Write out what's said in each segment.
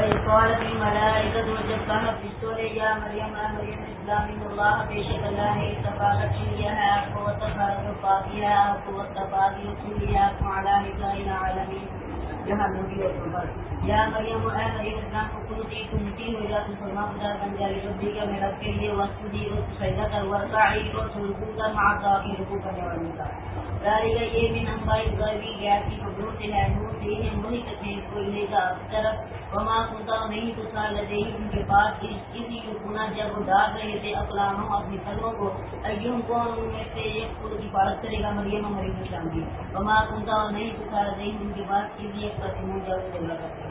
وإذ قالت الملائكة کہا فرشتوں نے یا مریم اے مریم اسلام اللہ بے شک اللہ نے کیا ہے آپ کو وتفاق پاکی ہے آپ کو آپ کو جہاں نبی اور یا مریم اے مریم اسلام کو ہو جا تم فرما خدا بن جائے ربی کا میرا کے لیے وسجدی اور سجدہ کر ورکعی اور رکوع کر مع ذاکی رکوع کرنے والے کا ذالک یہ من انباء الغیبی گیاتی خبروں سے ہے نور سے ہیں وہی تکنے لے گا طرف وما کنتا نہیں تو سال ان کے پاس اسی گنا جب وہ ڈال رہے تھے اقلام اپنی قلموں کو ایوم کون ان میں سے ایک پور کی کرے گا، مریم مریم اسلام کی۔ وما کنتا نہیں تو سال ان کے پاس اسی ایک قسم جب وہ جگہ کرتے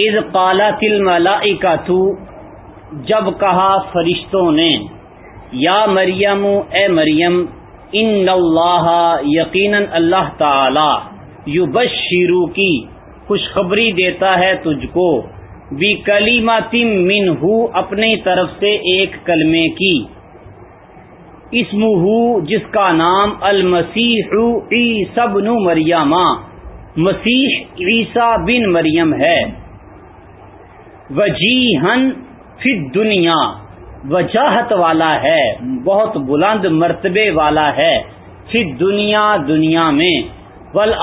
اذ قالت الملائکۃ جب کہا فرشتوں نے، یا مریم، اے مریم، ان اللہ یقیناً اللہ تعالی یبشرو کی خوشخبری دیتا ہے تجھ کو بھی کلیمات من اپنی طرف سے ایک کلمے کی۔ اسم جس کا نام المسیح عیسی بن مریم، مسیح عیسیٰ بن مریم ہے۔ وجیہن فی دنیا وجاہت والا ہے، بہت بلند مرتبے والا ہے۔ فی دنیا دنیا میں ول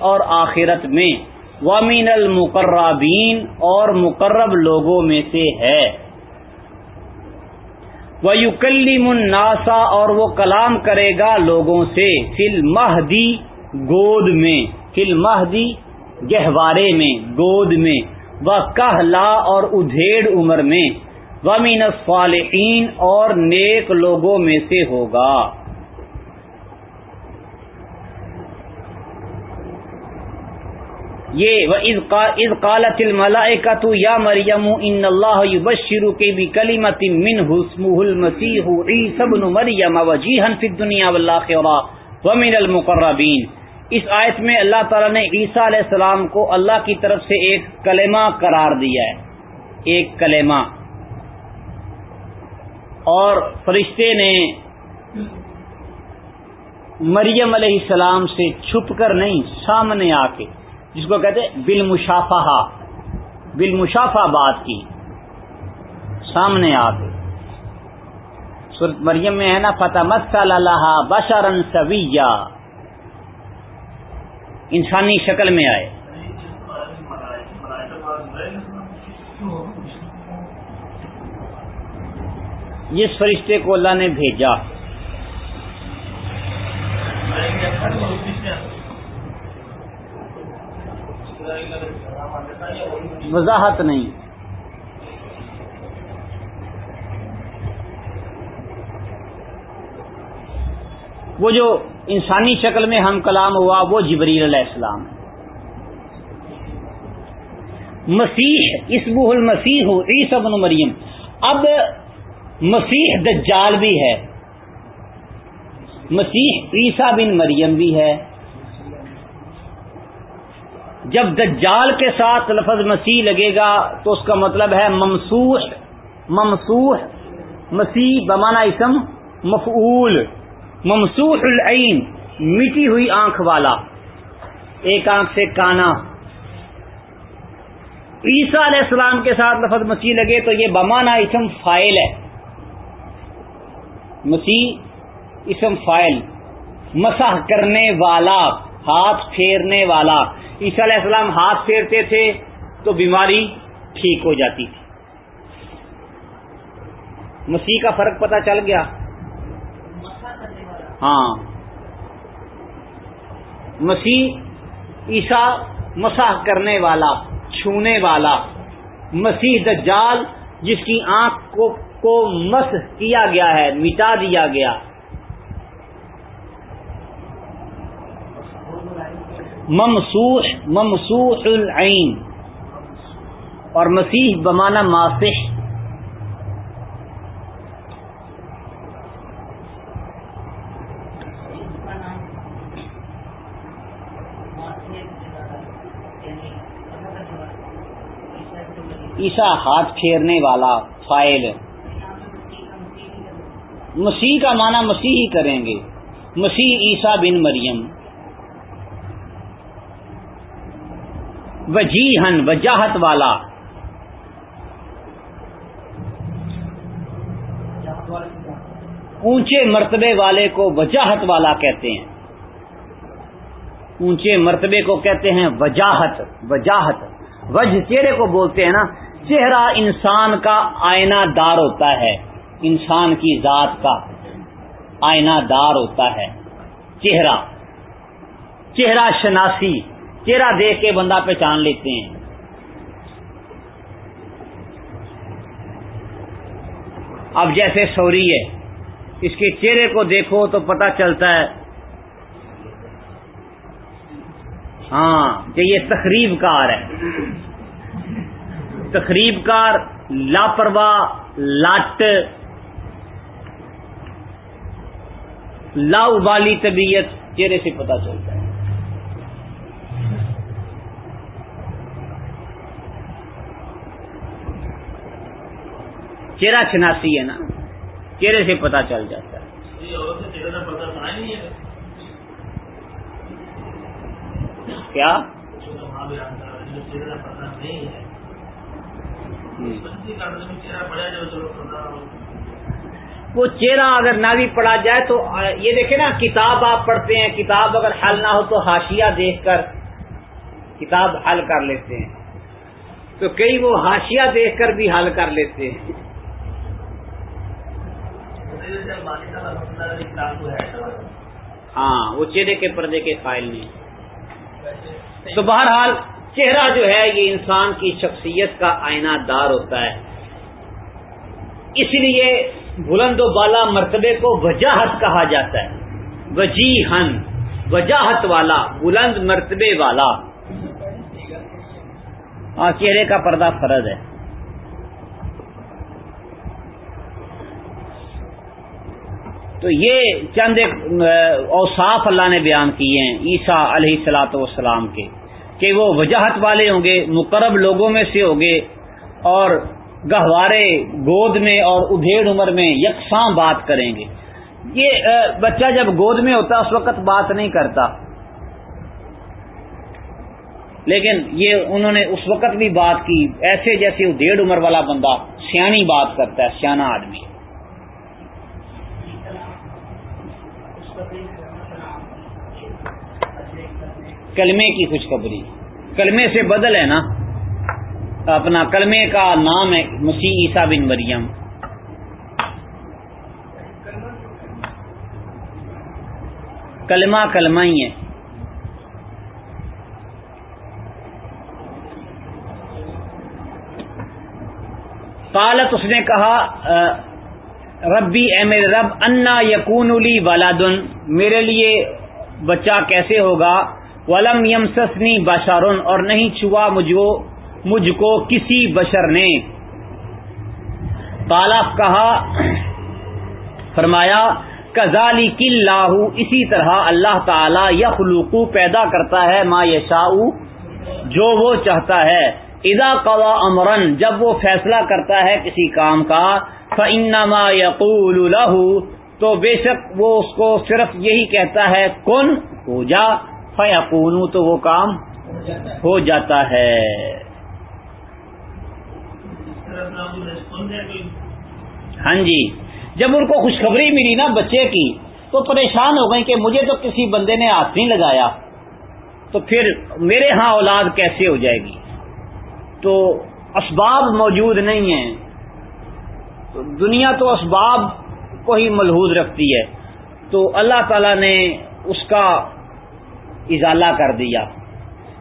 اور آخرت میں۔ وامین المقربین اور مقرب لوگوں میں سے ہے۔ وہ الناسا اور وہ کلام کرے گا لوگوں سے فل مہدی گود میں۔ فل مہدی گہوارے میں، گود میں۔ وہ کہلا اور ادھیڑ عمر میں ومین الصالحین اور نیک لوگوں میں سے ہوگا۔ یہ از قالت الملائکہ تو یا مریم، ان اللہ یبشرو کے بھی کلیمت من حسمہ المسیح عیسی ابن مریم وجیہا فی الدنیا والآخرہ ومن المقربین۔ اس آیت میں اللہ تعالی نے عیسیٰ علیہ السلام کو اللہ کی طرف سے ایک کلمہ قرار دیا ہے۔ ایک کلمہ۔ اور فرشتے نے مریم علیہ السلام سے چھپ کر نہیں، سامنے آ کے، جس کو کہتے بل مشافہ بل مشافہ بات کی، سامنے آ کے۔ سورت مریم میں ہے نا فتح مسل اللہ بشرن سویہ انسانی شکل میں آئے۔ جس فرشتے کو اللہ نے بھیجا۔ وضاحت نہیں۔ وہ جو انسانی شکل میں ہم کلام ہوا، وہ جبریل علیہ السلام۔ مسیح اسبو المسیح، عیسی بن مریم۔ اب مسیح دجال بھی ہے۔ مسیح عیسیٰ بن مریم بھی ہے۔ جب دجال کے ساتھ لفظ مسیح لگے گا، تو اس کا مطلب ہے ممسوح ممسوح، مسیح بمانا اسم مفعول۔ ممسوح العین مٹی ہوئی آنکھ والا۔ ایک آنکھ سے کانا۔ عیسیٰ علیہ السلام کے ساتھ لفظ مسیح لگے تو یہ بمانا اسم فائل ہے۔ مسیح اسم فائل۔ مسح کرنے والا، ہاتھ پھیرنے والا۔ عیسیٰ علیہ السلام ہاتھ پھیرتے تھے تو بیماری ٹھیک ہو جاتی تھی۔ مسیح کا فرق پتہ چل گیا۔ ہاں۔ مسیح عیسا مساح کرنے والا، چھونے والا۔ مسیح دجال، جس کی آنکھ کو کو مس کیا گیا ہے، مٹا دیا گیا۔ ممسوح ممسوح العین۔ اور مسیح بمانا ماسح۔ عیسا ہاتھ پھیرنے والا فائل۔ مسیح کا معنی مسیح ہی کریں گے۔ مسیح عیسیٰ بن مریم۔ وجیحن وجاہت والا۔ اونچے مرتبے والے کو وجاہت والا کہتے ہیں۔ اونچے مرتبے کو کہتے ہیں وجاہت وجاہت۔ وج چہرے کو بولتے ہیں نا۔ چہرہ انسان کا آئینہ دار ہوتا ہے، انسان کی ذات کا آئینہ دار ہوتا ہے۔ چہرہ۔ چہرہ شناسی۔ چہرہ دیکھ کے بندہ پہچان لیتے ہیں۔ اب جیسے سوری ہے، اس کے چہرے کو دیکھو تو پتہ چلتا ہے۔ ہاں کہ یہ تقریب کار ہے۔ تقریب کار لاپرواہ لٹ لا ابالی طبیعت چہرے سے پتہ چلتا ہے۔ چہرہ شناسی ہے نا چہرے سے پتہ چل جاتا ہے۔ کیا؟ وہ چہرہ اگر نہ بھی پڑھا جائے تو، یہ دیکھیں نا، کتاب آپ پڑھتے ہیں، کتاب اگر حل نہ ہو تو ہاشیا دیکھ کر کتاب حل کر لیتے ہیں۔ تو کئی وہ ہاشیا دیکھ کر بھی حل کر لیتے ہیں۔ ہاں وہ چہرے کے پردے کے قائل نہیں تو بہرحال چہرہ جو ہے یہ انسان کی شخصیت کا آئینہ دار ہوتا ہے۔ اس لیے بلند و بالا مرتبے کو وجاہت کہا جاتا ہے۔ وجی ہن وجاہت والا، بلند مرتبے والا۔ ہاں چہرے کا پردہ فرض ہے۔ تو یہ چند ایک اوصاف اللہ نے بیان کیے ہیں، عیسیٰ علیہ السلاۃ والسلام کے۔ کہ وہ وجاہت والے ہوں گے، مقرب لوگوں میں سے ہوں گے، اور گہوارے گود میں اور ادھیڑ عمر میں یکساں بات کریں گے۔ یہ بچہ جب گود میں ہوتا اس وقت بات نہیں کرتا۔ لیکن یہ انہوں نے اس وقت بھی بات کی، ایسے جیسے ادھیڑ عمر والا بندہ سیانی بات کرتا ہے سیاح آدمی۔ کلمے کی خوشخبری۔ کلمے سے بدل ہے نا۔ اپنا کلمے کا نام ہے مسیح عیسیٰ بن مریم۔ کلمہ کلمہ ہی ہے۔ قالت اس نے کہا ربی، اے میرے رب، انا یقون علی ولادن۔ میرے لیے بچہ کیسے ہوگا؟ ولم یم سسنی بشارن اور نہیں چھوا مجھو مجھ کو کسی بشر نے۔ کالا کہا، فرمایا کزالی کل اسی طرح اللہ تعالی یخلوقو پیدا کرتا ہے ما یشاء، جو وہ چاہتا ہے۔ اذا قوا امرن، جب وہ فیصلہ کرتا ہے کسی کام کا فانما یقول له، تو بے شک وہ اس کو صرف یہی کہتا ہے، کن ہو جا فیقون تو وہ کام ہو جاتا ہے۔ ہاں جی جب ان کو خوشخبری ملی نا بچے کی، تو پریشان ہو گئی کہ مجھے تو کسی بندے نے ہاتھ نہیں لگایا۔ تو پھر میرے ہاں اولاد کیسے ہو جائے گی؟ تو اسباب موجود نہیں ہیں۔ دنیا تو اسباب کو ہی ملحوظ رکھتی ہے۔ تو اللہ تعالی نے اس کا ازالہ کر دیا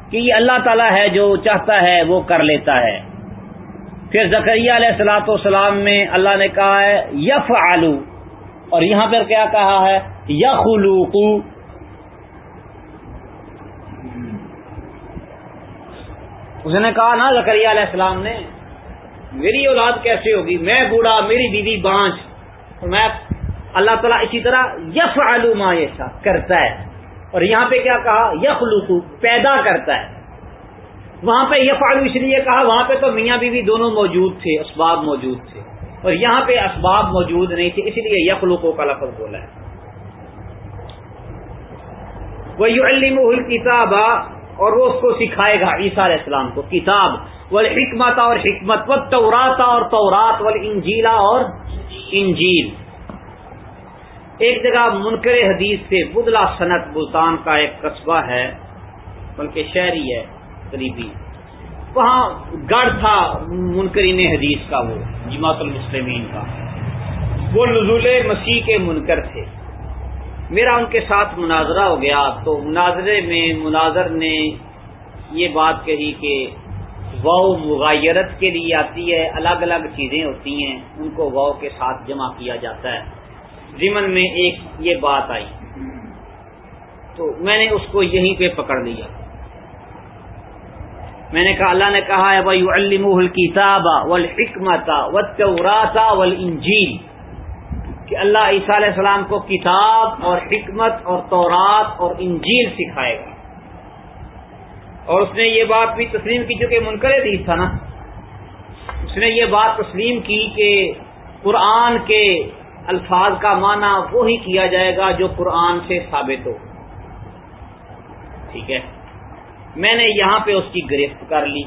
کہ یہ اللہ تعالیٰ ہے جو چاہتا ہے وہ کر لیتا ہے۔ پھر زکریہ علیہ السلاۃ والسلام میں اللہ نے کہا ہے یف آلو اور یہاں پر کیا کہا ہے؟ یخلوقو۔ اس نے کہا نا زکریہ علیہ السلام نے، میری اولاد کیسے ہوگی؟ میں بوڑھا، میری بیوی بانچ میں اللہ تعالیٰ اسی طرح یف آلو ماں کرتا ہے۔ اور یہاں پہ کیا کہا؟ یخلوقو پیدا کرتا ہے۔ وہاں پہ یف اس لیے کہا، وہاں پہ تو میاں بیوی دونوں موجود تھے، اسباب موجود تھے۔ اور یہاں پہ اسباب موجود نہیں تھے، اس لیے یخلوقوں کا لفظ بولا ہے۔ وہ کتاب اور وہ اس کو سکھائے گا عیسیٰ علیہ السلام کو، کتاب۔ ول حکمت اور حکمت۔ و توراتا اور تورات ول انجیلا اور انجیل۔ ایک جگہ منکر حدیث سے بدلا صنعت ملتان کا ایک قصبہ ہے، بلکہ شہری ہے، قریبی۔ وہاں گڑھ تھا منکرین حدیث کا وہ، جماعت المسلمین کا۔ وہ نزول مسیح کے منکر تھے۔ میرا ان کے ساتھ مناظرہ ہو گیا، تو مناظرے میں مناظر نے یہ بات کہی کہ واؤ مغایرت کے لیے آتی ہے، الگ الگ چیزیں ہوتی ہیں، ان کو واؤ کے ساتھ جمع کیا جاتا ہے۔ ضمن میں ایک یہ بات آئی۔ تو میں نے اس کو یہیں پہ پکڑ لیا۔ میں نے کہا، اللہ نے کہا ہے بھائی الم الکتاب والحکمت والتوراتا والانجیل کہ اللہ عیسیٰ علیہ السلام کو کتاب اور حکمت اور تورات اور انجیل سکھائے گا۔ اور اس نے یہ بات بھی تسلیم کی، جو کہ منکر حدیث تھا نا۔ اس نے یہ بات تسلیم کی کہ قرآن کے الفاظ کا معنی وہی کیا جائے گا جو قرآن سے ثابت ہو۔ ٹھیک ہے۔ میں نے یہاں پہ اس کی گرفت کر لی۔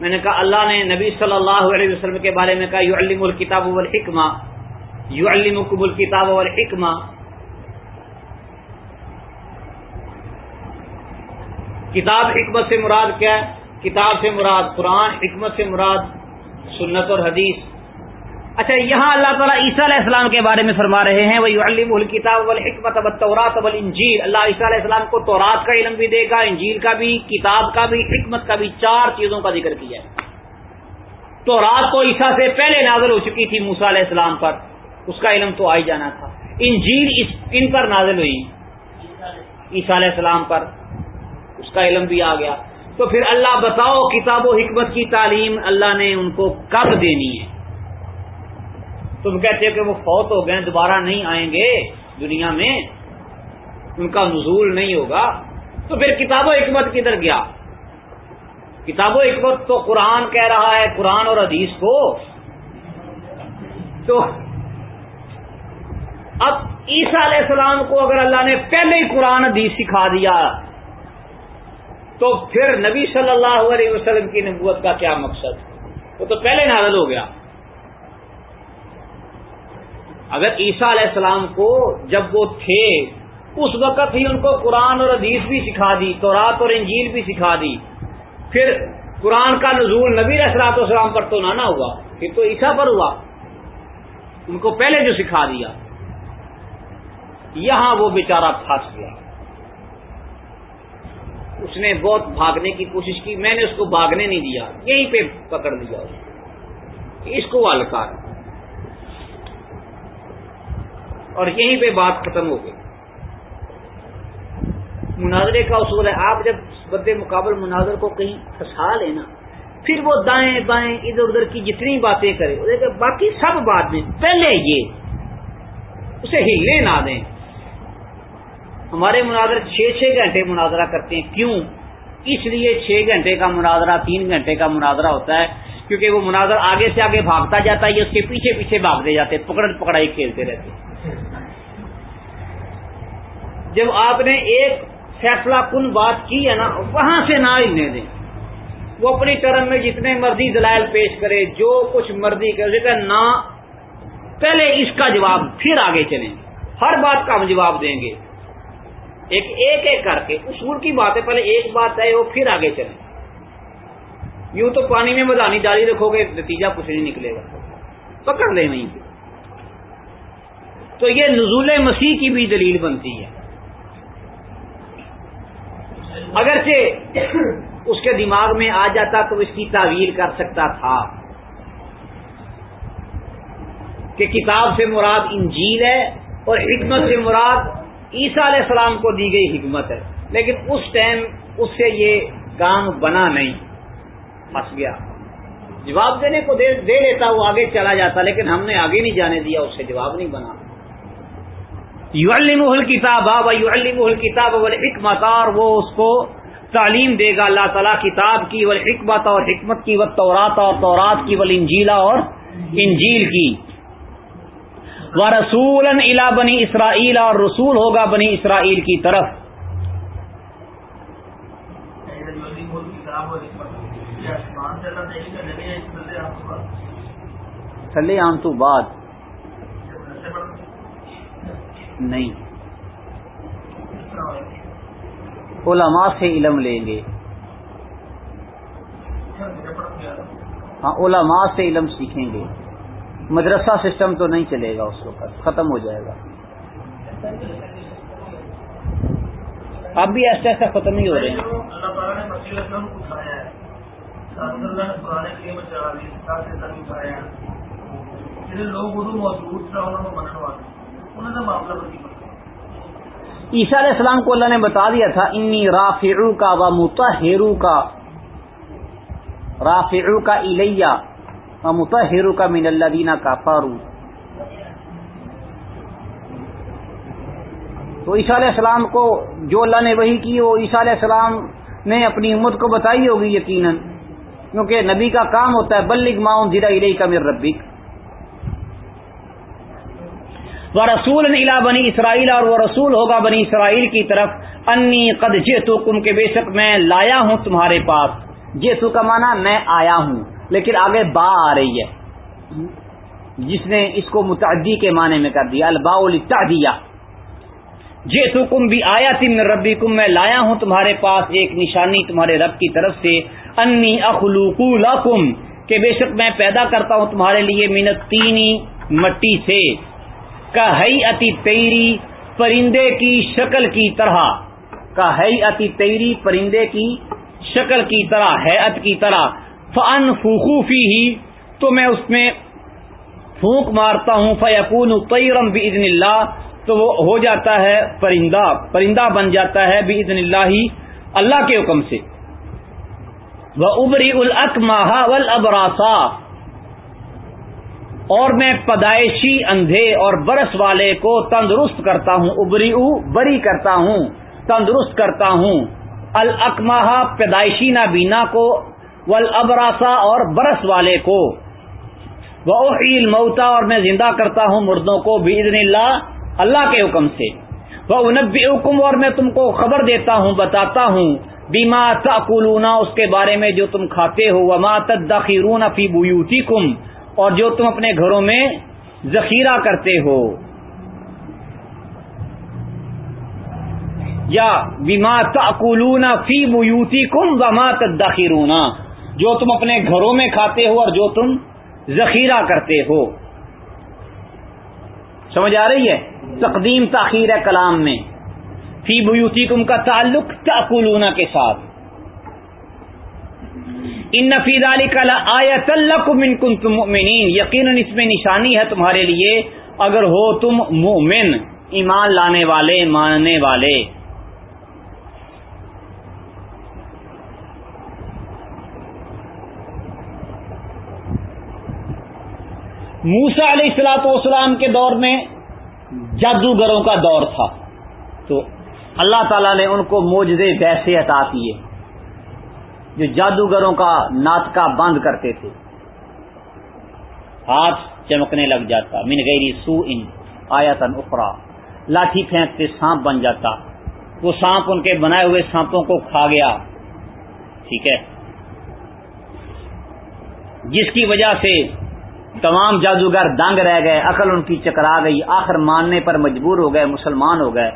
میں نے کہا، اللہ نے نبی صلی اللہ علیہ وسلم کے بارے میں کہا یو علم الکتاب والحکمہ یو الکب الکتاب اور کتاب حکمت سے مراد کیا ہے؟ کتاب سے مراد قرآن، حکمت سے مراد سنت اور حدیث۔ اچھا یہاں اللہ تعالیٰ عیسیٰ علیہ السلام کے بارے میں فرما رہے ہیں وہ علم الکتاب الحکمت اب تورات اب انجیل اللہ عیسیٰ علیہ السلام کو تورات کا علم بھی دے گا، انجیل کا بھی، کتاب کا بھی، حکمت کا بھی، چار چیزوں کا ذکر کیا ہے۔ تو رات کو عیسیٰ سے پہلے نازل ہو چکی تھی موسا علیہ السلام پر، اس کا علم تو آ ہی جانا تھا۔ انجیل ان پر نازل ہوئی۔ عیسیٰ علیہ السلام پر اس کا علم بھی آ گیا۔ تو پھر اللہ بتاؤ، کتاب و حکمت کی تعلیم اللہ نے ان کو کب دینی ہے؟ تم کہتے ہو کہ وہ فوت ہو گئے دوبارہ نہیں آئیں گے دنیا میں، ان کا نزول نہیں ہوگا۔ تو پھر کتاب و حکمت کدھر گیا؟ کتاب و حکمت تو قرآن کہہ رہا ہے، قرآن اور حدیث کو۔ تو اب عیسیٰ علیہ السلام کو اگر اللہ نے پہلے ہی قرآن، حدیث سکھا دیا، تو پھر نبی صلی اللہ علیہ وسلم کی نبوت کا کیا مقصد؟ وہ تو پہلے نازل ہو گیا۔ اگر عیسیٰ علیہ السلام کو جب وہ تھے، اس وقت ہی ان کو قرآن اور حدیث بھی سکھا دی تو رات اور انجیل بھی سکھا دی۔ پھر قرآن کا نزول نبی اسرات والسلام پر تو نہ ہوا، پھر تو عیسیٰ پر ہوا۔ ان کو پہلے جو سکھا دیا۔ یہاں وہ بیچارہ پھنس گیا۔ اس نے بہت بھاگنے کی کوشش کی، میں نے اس کو بھاگنے نہیں دیا، یہیں پہ پکڑ دیا اس کو۔ الکار۔ اور یہیں پہ بات ختم ہو گئی۔ مناظرے کا اصول ہے، آپ جب بد مقابل مناظر کو کہیں پھنسا لینا، پھر وہ دائیں بائیں ادھر ادھر کی جتنی باتیں کرے باقی سب بات میں، پہلے یہ، اسے ہلنے نہ دیں۔ ہمارے مناظر چھ چھ گھنٹے مناظرہ کرتے ہیں۔ کیوں؟ اس لیے چھ گھنٹے کا مناظرہ، تین گھنٹے کا مناظرہ ہوتا ہے، کیونکہ وہ مناظر آگے سے آگے بھاگتا جاتا ہے اس کے پیچھے پیچھے بھاگتے جاتے پکڑ پکڑائی کھیلتے رہتے جب آپ نے ایک فیصلہ کن بات کی ہے نا، وہاں سے نہ ہلنے دیں وہ اپنی ٹرم میں جتنے مرضی دلائل پیش کرے، جو کچھ مرضی کرے نہ، پہلے اس کا جواب پھر آگے چلیں۔ ہر بات کا ہم جواب دیں گے۔ ایک ایک ایک کر کے، اصول کی بات ہے، پہلے ایک بات ہے، وہ پھر آگے چلے یوں تو پانی میں مدانی جاری رکھو گے، نتیجہ کچھ نہیں نکلے گا۔ پکڑ لیں وہیں تو یہ نزول مسیح کی بھی دلیل بنتی ہے۔ اگرچہ اس کے دماغ میں آ جاتا تو اس کی تعویل کر سکتا تھا کہ کتاب سے مراد انجیل ہے اور حکمت سے مراد عیسیٰ علیہ السلام کو دی گئی حکمت ہے۔ لیکن اس ٹائم اس سے یہ کام بنا نہیں۔ پھنس گیا۔ جواب دینے کو دے لیتا وہ آگے چلا جاتا، لیکن ہم نے آگے نہیں جانے دیا، اس سے جواب نہیں بنا۔ یو المحل کتاب یو المحل کتاب حکمت اور وہ اس کو تعلیم دے گا اللہ تعالیٰ کتاب کی ول حکمت اور حکمت کی وہ تورات اور تورات کی ول انجیلا اور انجیل کی۔ وہ رسول الا بنی اسرائیل، اور رسول ہوگا بنی اسرائیل کی طرف۔ تھلے آن تو بعد۔ نہیں۔ علماء سے علم لیں گے۔ ہاں علماء سے علم سیکھیں گے۔ مدرسہ سسٹم تو نہیں چلے گا اس وقت، ختم ہو جائے گا۔ اب بھی ایسے ایسا ختم نہیں ہو رہے ہیں۔ ہے۔ لوگ موجود تھا، انہوں نے انہوں نے معاملہ عیسیٰ علیہ السلام کو اللہ نے بتا دیا تھا، انی رافعو کا و متحرو کا رافعو کا الیہ و متحرو کا من اللہ دینا کا فارو تو عیسیٰ علیہ السلام کو جو اللہ نے وہی کی، وہ عیسیٰ علیہ السلام نے اپنی امت کو بتائی ہوگی یقیناً، کیونکہ نبی کا کام ہوتا ہے، بلغ ماؤن زیرا علیہ کا میر ربک. وہ رسول الا بنی اسرائیل اور وہ رسول ہوگا بنی اسرائیل کی طرف انی قد جیتو کم کے بے شک میں لایا ہوں تمہارے پاس۔ جیتو کا مانا میں آیا ہوں، لیکن آگے با آ رہی ہے۔ جس نے اس کو متعدی کے معنی میں کر دیا البا التعدیہ جیتو کم بھی آیا تم ربی کم میں لایا ہوں تمہارے پاس ایک نشانی تمہارے رب کی طرف سے۔ انی اخلوق لکم کہ بے شک میں پیدا کرتا ہوں تمہارے لیے منت تینی مٹی سے۔ کا اتی تیری پرندے کی شکل کی طرح، کا ہئی اتی تیری پرندے کی شکل کی طرح حیت کی طرح۔ فن فوخوفی ہی تو میں اس میں پھونک مارتا ہوں۔ فیقون تیرم بھی اللہ تو وہ ہو جاتا ہے پرندہ پرندہ بن جاتا ہے بھی اللہ ہی اللہ کے حکم سے۔ وہ ابری الک ماہ ابراسا اور میں پیدائشی اندھے اور برس والے کو تندرست کرتا ہوں ابری بری کرتا ہوں، تندرست کرتا ہوں۔ الکمہ پیدائشی نابینا کو ولابراسا اور برس والے کو۔ وہ موتا اور میں زندہ کرتا ہوں مردوں کو بزن اللہ اللہ کے حکم سے۔ وہ انب حکم اور میں تم کو خبر دیتا ہوں، بتاتا ہوں۔ بیما تقولونا اس کے بارے میں جو تم کھاتے ہو۔ وما تدخیرون فی بیوتی کم اور جو تم اپنے گھروں میں ذخیرہ کرتے ہو یا بیما تقولون فی بیوتی کم وما تدخیرون جو تم اپنے گھروں میں کھاتے ہو اور جو تم ذخیرہ کرتے ہو۔ سمجھ آ رہی ہے؟ تقدیم تاخیر ہے کلام میں۔ فی بیوتی کم کا تعلق تاکولونا کے ساتھ۔ ان نفید علی کلا آیت من کن تم مومنین یقیناً اس میں نشانی ہے تمہارے لیے، اگر ہو تم مومن ایمان لانے والے، ماننے والے۔ موسا علیہ السلاط والسلام کے دور میں جادوگروں کا دور تھا۔ تو اللہ تعالیٰ نے ان کو موجے ویسے عطا کیے۔ جو جادوگروں کا ناطکا بند کرتے تھے۔ ہاتھ چمکنے لگ جاتا۔ من گیری سو ان آیا تن اخرا لاٹھی پھینکتے سانپ بن جاتا۔ وہ سانپ ان کے بنائے ہوئے سانپوں کو کھا گیا۔ ٹھیک ہے۔ جس کی وجہ سے تمام جادوگر دنگ رہ گئے، عقل ان کی چکرا گئی۔ آخر ماننے پر مجبور ہو گئے، مسلمان ہو گئے۔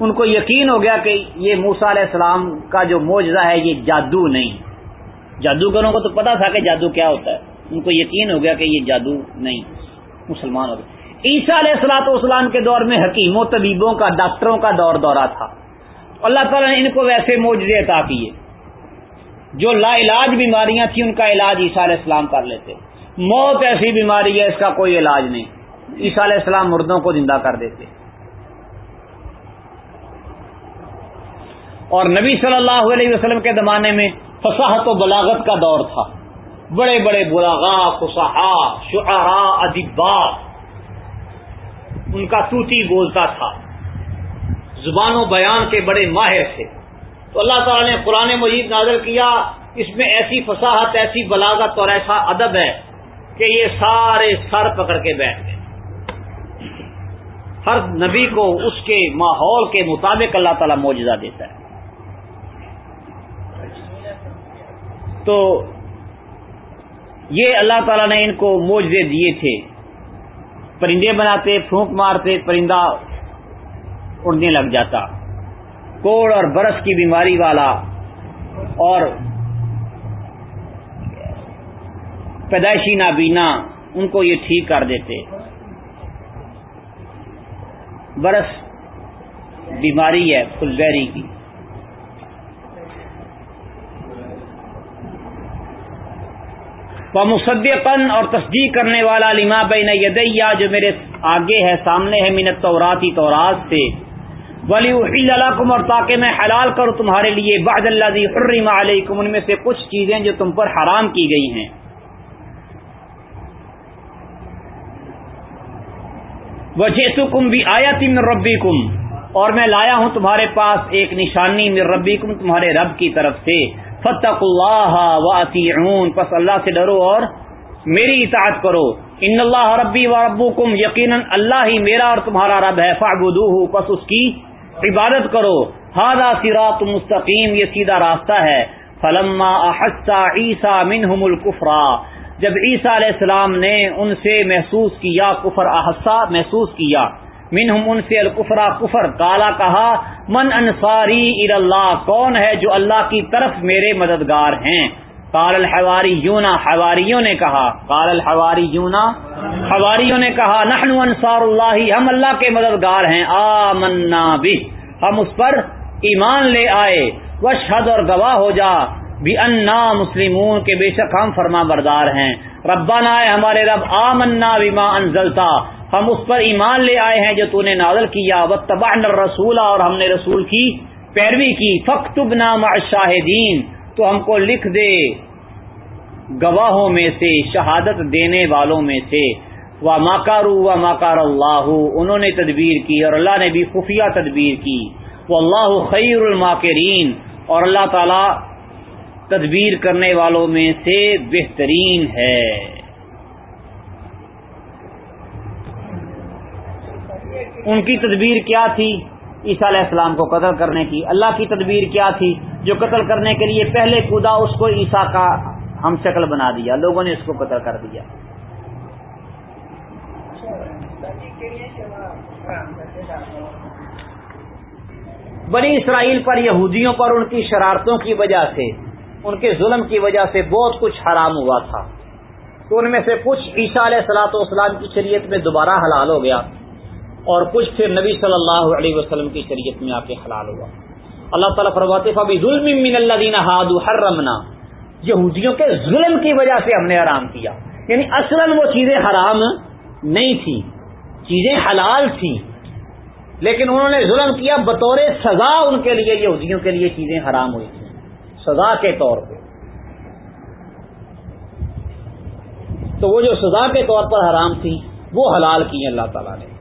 ان کو یقین ہو گیا کہ یہ موسا علیہ السلام کا جو موجزہ ہے، یہ جادو نہیں۔ جادوگروں کو تو پتا تھا کہ جادو کیا ہوتا ہے۔ ان کو یقین ہو گیا کہ یہ جادو نہیں، مسلمان ہو گئے۔ عیسیٰ علیہ السلاط والسلام کے دور میں حکیموں، طبیبوں کا، ڈاکٹروں کا دور دورہ تھا۔ اللہ تعالیٰ نے ان کو ویسے موجے عطا کیے۔ جو لا علاج بیماریاں تھیں، ان کا علاج عیسیٰ علیہ السلام کر لیتے۔ موت ایسی بیماری ہے، اس کا کوئی علاج نہیں۔ عیسیٰ علیہ السلام مردوں کو زندہ کر دیتے۔ اور نبی صلی اللہ علیہ وسلم کے زمانے میں فصاحت و بلاغت کا دور تھا۔ بڑے بڑے بلاغا فصحا شعرا ادبا ان کا توتی بولتا تھا۔ زبان و بیان کے بڑے ماہر تھے۔ تو اللہ تعالیٰ نے قرآن مجید نازل کیا۔ اس میں ایسی فصاحت، ایسی بلاغت اور ایسا ادب ہے کہ یہ سارے سر پکڑ کے بیٹھ گئے۔ ہر نبی کو اس کے ماحول کے مطابق اللہ تعالیٰ موجودہ دیتا ہے۔ تو یہ اللہ تعالیٰ نے ان کو موجے دیے تھے۔ پرندے بناتے، پھونک مارتے، پرندہ اڑنے لگ جاتا۔ کوڑ اور برس کی بیماری والا اور پیدائشی نابینا ان کو یہ ٹھیک کر دیتے۔ برس بیماری ہے فل بیری کی مصدقن اور تصدیق کرنے والا لما بین یدیا جو میرے آگے ہے، سامنے ہے منت توراتی تورات سے۔ ولی کم اور تاکہ میں حلال کروں تمہارے لیے۔ بعد اللہ حرم علیکم ان میں سے کچھ چیزیں جو تم پر حرام کی گئی ہیں۔ وجہ کم بھی آیا تھی ربی اور میں لایا ہوں تمہارے پاس ایک نشانی من ربی تمہارے رب کی طرف سے۔ فتق اللہ واطیعون پس اللہ سے ڈرو اور میری اطاعت کرو۔ ان اللہ ربی و ربکم، یقینا اللہ ہی میرا اور تمہارا رب ہے، فاعبدوہ، پس اس کی عبادت کرو۔ ہاذا صراط مستقیم، یہ سیدھا راستہ ہے۔ فلما احس عیسی منهم الكفر جب عیسی علیہ السلام نے ان سے محسوس کیا، کفر احسا محسوس کیا۔ منہم ان سے الکفرا کفر۔ کالا کہا، من انصاری اللہ کون ہے جو اللہ کی طرف میرے مددگار ہیں؟ کال الحواری یونا حواریوں نے کہا۔ کال الحواری یونا حواریوں نے کہا، نحن انصار اللہ، ہم اللہ کے مددگار ہیں۔ آ منا بھی ہم اس پر ایمان لے آئے۔ وشہد اور گواہ ہو جا۔ بھی انا مسلمون کے بے شک ہم فرما بردار ہیں۔ ربنا ہمارے رب آ منا بیما انزلتا۔ ہم اس پر ایمان لے آئے ہیں جو تو نے نازل کیا و تباہ رسولہ اور ہم نے رسول کی پیروی کی فخب نام شاہدین تو ہم کو لکھ دے گواہوں میں سے، شہادت دینے والوں میں سے۔ وہ ماکارو و ماکار اللہ، انہوں نے تدبیر کی اور اللہ نے بھی خفیہ تدبیر کی۔ وہ اللہ خیر الماکرین، اور اللہ تعالی تدبیر کرنے والوں میں سے بہترین ہے۔ ان کی تدبیر کیا تھی؟ عیسیٰ علیہ السلام کو قتل کرنے کی۔ اللہ کی تدبیر کیا تھی؟ جو قتل کرنے کے لیے پہلے خدا اس کو عیسیٰ کا ہم شکل بنا دیا۔ لوگوں نے اس کو قتل کر دیا۔ بنی اسرائیل پر یہودیوں پر ان کی شرارتوں کی وجہ سے، ان کے ظلم کی وجہ سے بہت کچھ حرام ہوا تھا۔ تو ان میں سے کچھ عیسیٰ علیہ السلاۃ والسلام کی شریعت میں دوبارہ حلال ہو گیا۔ اور کچھ پھر نبی صلی اللہ علیہ وسلم کی شریعت میں آ کے حلال ہوا۔ اللہ تعالیٰ فرماتے ظلم من اللہ دینا ہاد یہودیوں کے ظلم کی وجہ سے ہم نے حرام کیا۔ یعنی اصل وہ چیزیں حرام نہیں تھی چیزیں حلال تھی لیکن انہوں نے ظلم کیا بطور سزا ان کے لیے، یہودیوں کے لیے چیزیں حرام ہوئی تھیں۔ سزا کے طور پہ۔ تو وہ جو سزا کے طور پر حرام تھی، وہ حلال کی اللہ تعالیٰ نے۔